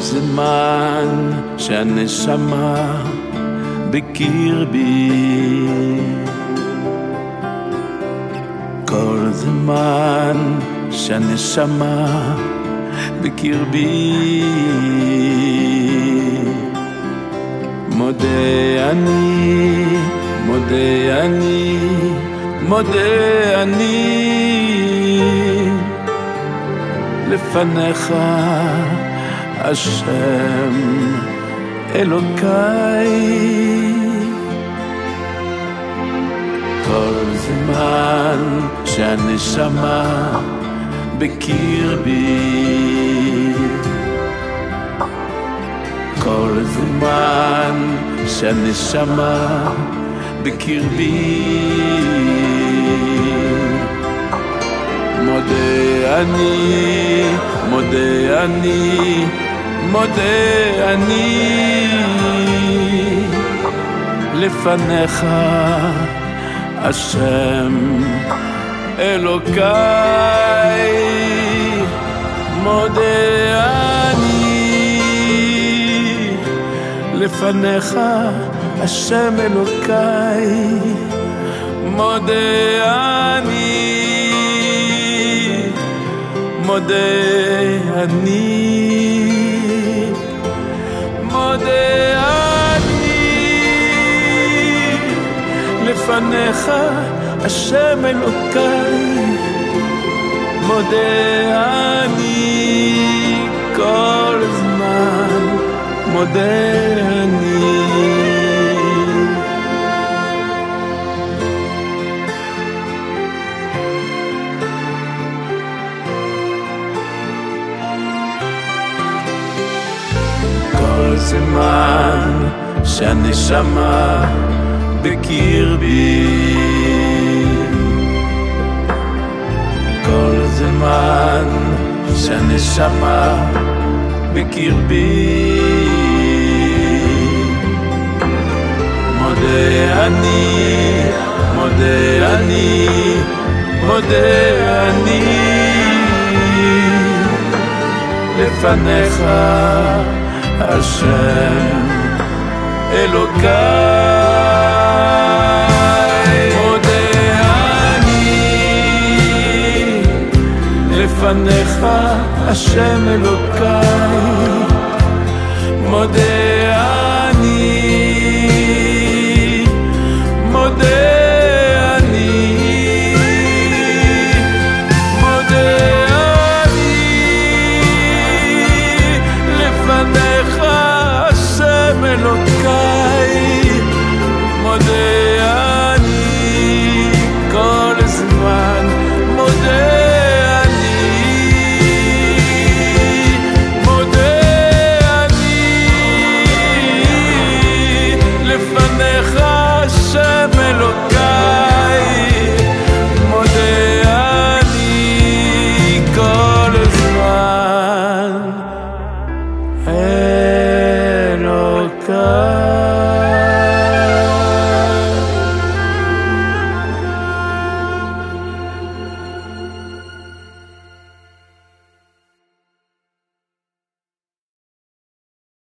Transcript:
זמן שהנשמה בקרבי כל זמן שהנשמה בקרבי מודה אני, מודה אני, מודה אני. לפניך השם אלוקיי. כל זמן שהנשמה בקרבי כל זמן שהנשמה בקרבי מודה אני, מודה אני, מודה אני לפניך השם אלוקיי. מודה אני לפניך השם אלוקיי. מודה אני מודה אני אני לפניך השם אלוקיי מודה אני כל זמן מודה כל זמן שהנשמה בקרבי כל זמן שהנשמה בקרבי מודה אני, מודה אני, מודה אני. לפניך השם. אלוקיי מודה אני. לפניך השם אלוקיי. מודה אני לפניך השם אלוקיי